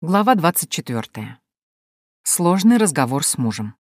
Глава 24. Сложный разговор с мужем.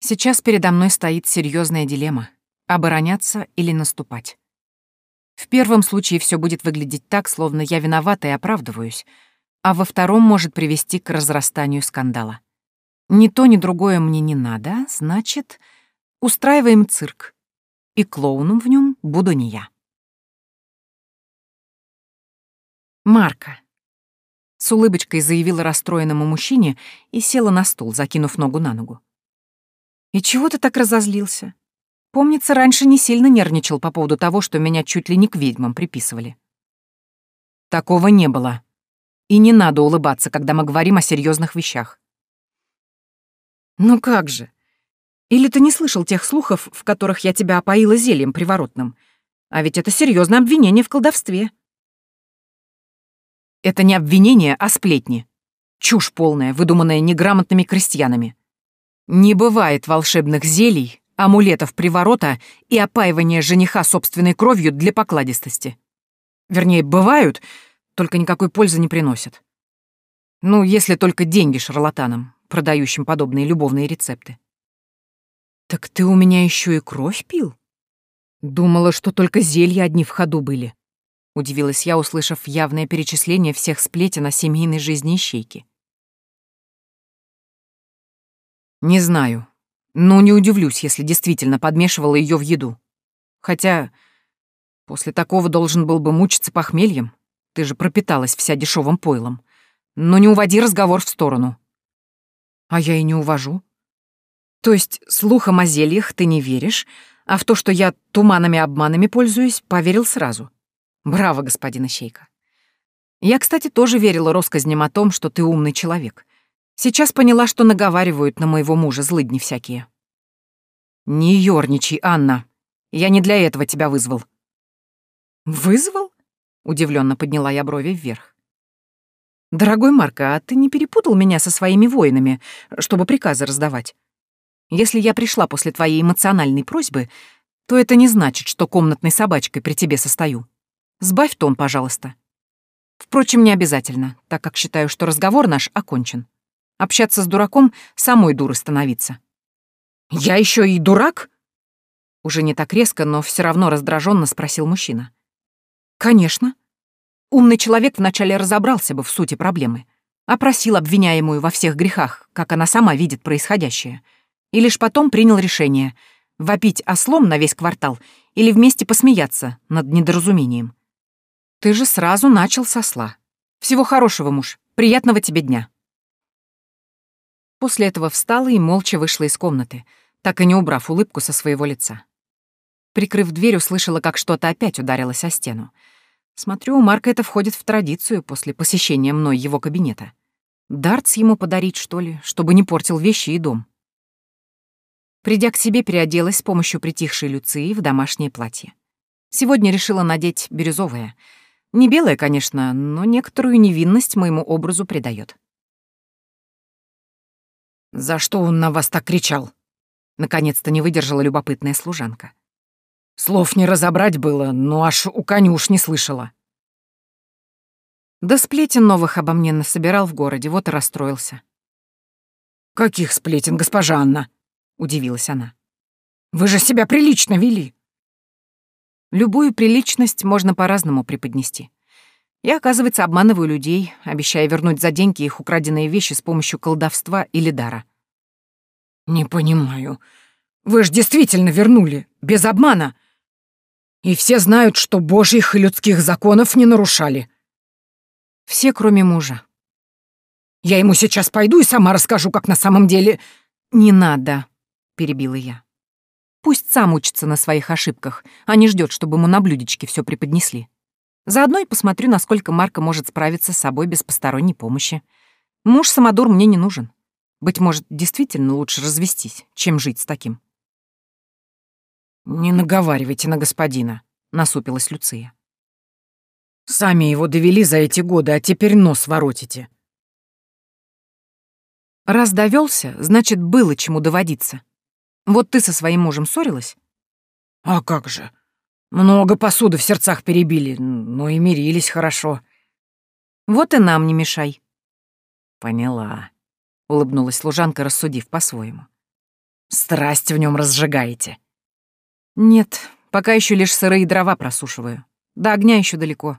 Сейчас передо мной стоит серьезная дилемма — обороняться или наступать. В первом случае все будет выглядеть так, словно я виновата и оправдываюсь, а во втором может привести к разрастанию скандала. Ни то, ни другое мне не надо, значит, устраиваем цирк. И клоуном в нем буду не я. Марка. С улыбочкой заявила расстроенному мужчине и села на стул, закинув ногу на ногу. «И чего ты так разозлился? Помнится, раньше не сильно нервничал по поводу того, что меня чуть ли не к ведьмам приписывали». «Такого не было. И не надо улыбаться, когда мы говорим о серьезных вещах». «Ну как же? Или ты не слышал тех слухов, в которых я тебя опоила зельем приворотным? А ведь это серьезное обвинение в колдовстве». Это не обвинение, а сплетни. Чушь полная, выдуманная неграмотными крестьянами. Не бывает волшебных зелий, амулетов приворота и опаивания жениха собственной кровью для покладистости. Вернее, бывают, только никакой пользы не приносят. Ну, если только деньги шарлатанам, продающим подобные любовные рецепты. Так ты у меня еще и кровь пил? Думала, что только зелья одни в ходу были. — удивилась я, услышав явное перечисление всех сплетен о семейной жизни ищейки. «Не знаю. Но не удивлюсь, если действительно подмешивала ее в еду. Хотя после такого должен был бы мучиться похмельем. Ты же пропиталась вся дешевым пойлом. Но не уводи разговор в сторону». «А я и не увожу. То есть слухам о зельях ты не веришь, а в то, что я туманами-обманами пользуюсь, поверил сразу?» Браво, господин Ищейка. Я, кстати, тоже верила россказням о том, что ты умный человек. Сейчас поняла, что наговаривают на моего мужа злыдни всякие. Не ёрничай, Анна. Я не для этого тебя вызвал. Вызвал? Удивленно подняла я брови вверх. Дорогой Марко, а ты не перепутал меня со своими воинами, чтобы приказы раздавать? Если я пришла после твоей эмоциональной просьбы, то это не значит, что комнатной собачкой при тебе состою. Сбавь тон, пожалуйста. Впрочем, не обязательно, так как считаю, что разговор наш окончен. Общаться с дураком — самой дурой становиться. «Я еще и дурак?» Уже не так резко, но все равно раздраженно спросил мужчина. «Конечно. Умный человек вначале разобрался бы в сути проблемы, опросил обвиняемую во всех грехах, как она сама видит происходящее, и лишь потом принял решение — вопить ослом на весь квартал или вместе посмеяться над недоразумением. Ты же сразу начал со сла. Всего хорошего, муж. Приятного тебе дня. После этого встала и молча вышла из комнаты, так и не убрав улыбку со своего лица. Прикрыв дверь, услышала, как что-то опять ударилось о стену. Смотрю, у Марка это входит в традицию после посещения мной его кабинета. Дартс ему подарить, что ли, чтобы не портил вещи и дом. Придя к себе, переоделась с помощью притихшей Люции в домашнее платье. Сегодня решила надеть бирюзовое — не белая, конечно, но некоторую невинность моему образу придает. «За что он на вас так кричал?» Наконец-то не выдержала любопытная служанка. Слов не разобрать было, но аж у конюш не слышала. Да сплетен новых обо мне насобирал в городе, вот и расстроился. «Каких сплетен, госпожа Анна?» — удивилась она. «Вы же себя прилично вели!» Любую приличность можно по-разному преподнести. Я, оказывается, обманываю людей, обещая вернуть за деньги их украденные вещи с помощью колдовства или дара. «Не понимаю. Вы ж действительно вернули, без обмана. И все знают, что божьих и людских законов не нарушали». «Все, кроме мужа». «Я ему сейчас пойду и сама расскажу, как на самом деле...» «Не надо», — перебила я. Пусть сам учится на своих ошибках, а не ждет, чтобы ему на блюдечке все преподнесли. Заодно и посмотрю, насколько Марка может справиться с собой без посторонней помощи. Муж-самодур мне не нужен. Быть может, действительно лучше развестись, чем жить с таким. «Не наговаривайте на господина», — насупилась Люция. «Сами его довели за эти годы, а теперь нос воротите». Раз довелся, значит, было чему доводиться. Вот ты со своим мужем ссорилась? А как же. Много посуды в сердцах перебили, но и мирились хорошо. Вот и нам не мешай. Поняла, улыбнулась служанка, рассудив по-своему. Страсть в нем разжигаете. Нет, пока еще лишь сырые дрова просушиваю. До огня еще далеко.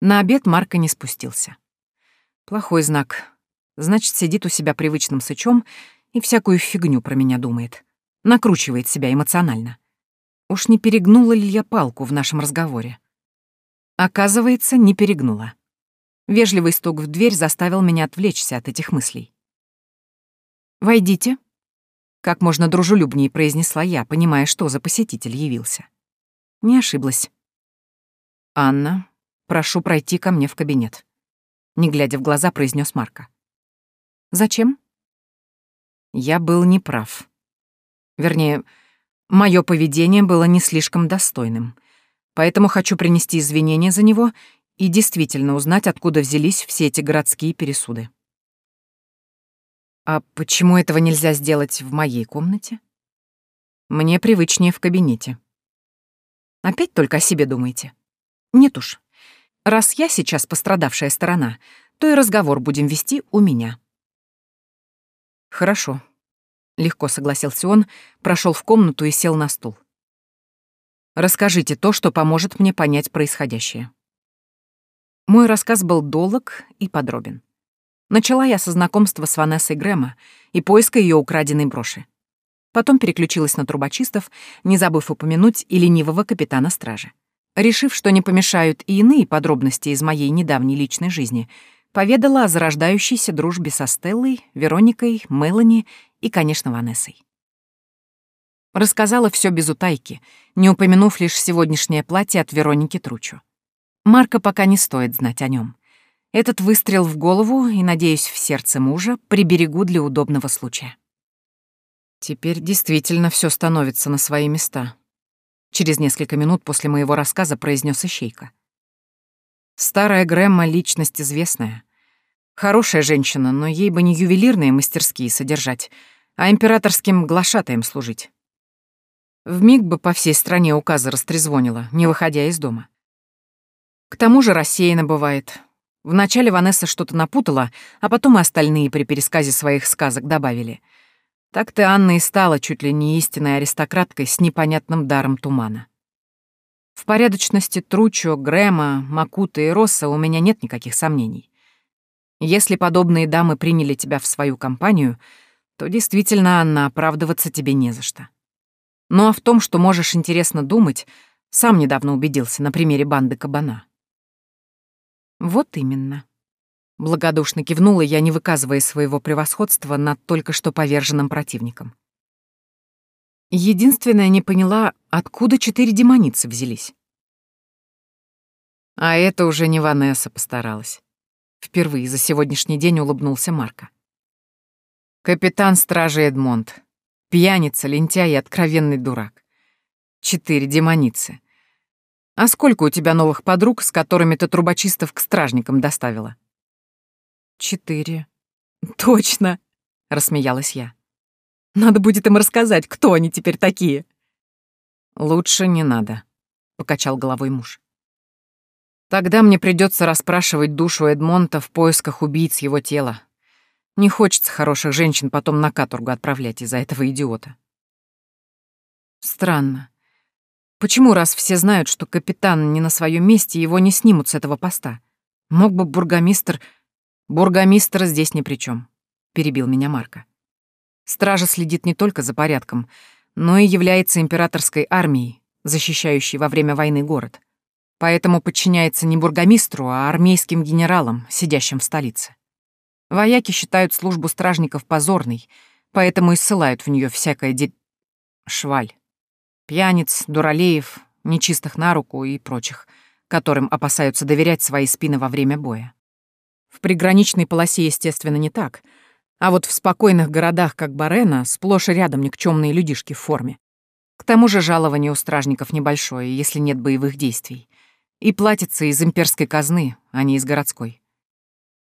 На обед Марка не спустился. Плохой знак. Значит, сидит у себя привычным сычом и всякую фигню про меня думает. Накручивает себя эмоционально. Уж не перегнула ли я палку в нашем разговоре? Оказывается, не перегнула. Вежливый стук в дверь заставил меня отвлечься от этих мыслей. «Войдите», — как можно дружелюбнее произнесла я, понимая, что за посетитель явился. Не ошиблась. «Анна, прошу пройти ко мне в кабинет», — не глядя в глаза, произнес Марка. «Зачем?» Я был неправ. Вернее, мое поведение было не слишком достойным — Поэтому хочу принести извинения за него и действительно узнать, откуда взялись все эти городские пересуды. А почему этого нельзя сделать в моей комнате? Мне привычнее в кабинете. Опять только о себе думаете? Нет уж. Раз я сейчас пострадавшая сторона, то и разговор будем вести у меня. Хорошо. Легко согласился он, прошел в комнату и сел на стул. Расскажите то, что поможет мне понять происходящее. Мой рассказ был долг и подробен. Начала я со знакомства с Ванессой Грэма и поиска ее украденной броши. Потом переключилась на трубочистов, не забыв упомянуть и ленивого капитана стражи. Решив, что не помешают и иные подробности из моей недавней личной жизни, поведала о зарождающейся дружбе со Стеллой, Вероникой, Мелани и, конечно, Ванессой. Рассказала все без утайки, не упомянув лишь сегодняшнее платье от Вероники Тручу. Марка пока не стоит знать о нем. Этот выстрел в голову и, надеюсь, в сердце мужа приберегу для удобного случая. Теперь действительно все становится на свои места. Через несколько минут после моего рассказа произнес Ищейка. Старая Грэмма — личность известная. Хорошая женщина, но ей бы не ювелирные мастерские содержать, а императорским глашатаем служить. В миг бы по всей стране указы растрезвонила, не выходя из дома. К тому же рассеяно бывает. Вначале Ванесса что-то напутала, а потом и остальные при пересказе своих сказок добавили. Так-то Анна и стала чуть ли не истинной аристократкой с непонятным даром тумана. В порядочности Тручо, Грэма, Макута и Росса у меня нет никаких сомнений. Если подобные дамы приняли тебя в свою компанию, то действительно, Анна, оправдываться тебе не за что. Ну а в том, что можешь интересно думать, сам недавно убедился на примере банды кабана. Вот именно. Благодушно кивнула я, не выказывая своего превосходства над только что поверженным противником. Единственное, не поняла, откуда четыре демоницы взялись. А это уже не Ванесса постаралась. Впервые за сегодняшний день улыбнулся Марко. Капитан стражи Эдмонд, Пьяница, лентяй и откровенный дурак. Четыре демоницы. А сколько у тебя новых подруг, с которыми ты трубочистов к стражникам доставила? Четыре. Точно, рассмеялась я. Надо будет им рассказать, кто они теперь такие. Лучше не надо, покачал головой муж. Тогда мне придется расспрашивать душу Эдмонта в поисках убийц его тела, не хочется хороших женщин потом на каторгу отправлять из-за этого идиота. Странно. Почему, раз все знают, что капитан не на своем месте, его не снимут с этого поста? Мог бы бургомистр... Бургомистр здесь ни при чем, перебил меня Марка. Стража следит не только за порядком, но и является императорской армией, защищающей во время войны город. Поэтому подчиняется не бургомистру, а армейским генералам, сидящим в столице. Вояки считают службу стражников позорной, поэтому и ссылают в нее всякое де... шваль. Пьяниц, дуралеев, нечистых на руку и прочих, которым опасаются доверять свои спины во время боя. В приграничной полосе, естественно, не так, а вот в спокойных городах, как Барена, сплошь и рядом никчемные людишки в форме. К тому же жалование у стражников небольшое, если нет боевых действий. И платится из имперской казны, а не из городской.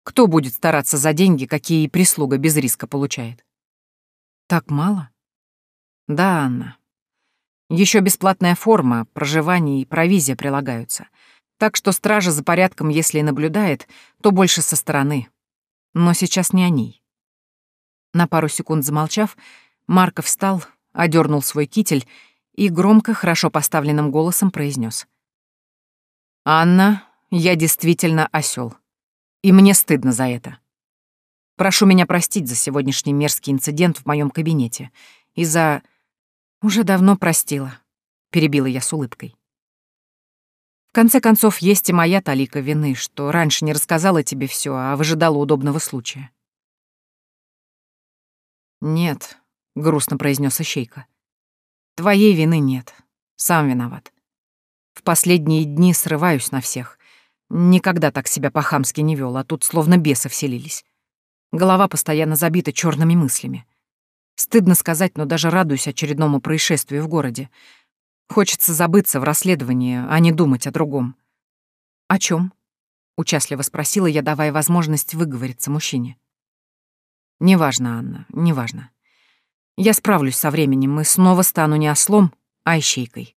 Кто будет стараться за деньги, какие прислуга без риска получает? Так мало? Да, Анна. Еще бесплатная форма, проживание и провизия прилагаются. Так что стража за порядком, если и наблюдает, то больше со стороны. Но сейчас не о ней. На пару секунд замолчав, Марков встал, одернул свой китель и громко, хорошо поставленным голосом произнес: «Анна, я действительно осел, и мне стыдно за это. Прошу меня простить за сегодняшний мерзкий инцидент в моем кабинете и за... Уже давно простила, перебила я с улыбкой. В конце концов, есть и моя талика вины, что раньше не рассказала тебе все, а выжидала удобного случая. Нет, грустно произнес Ищейка. Твоей вины нет. Сам виноват. В последние дни срываюсь на всех. Никогда так себя по-хамски не вел, а тут словно бесы вселились. Голова постоянно забита черными мыслями. Стыдно сказать, но даже радуюсь очередному происшествию в городе. Хочется забыться в расследовании, а не думать о другом. «О чем? участливо спросила я, давая возможность выговориться мужчине. «Неважно, Анна, неважно. Я справлюсь со временем и снова стану не ослом, а ищейкой.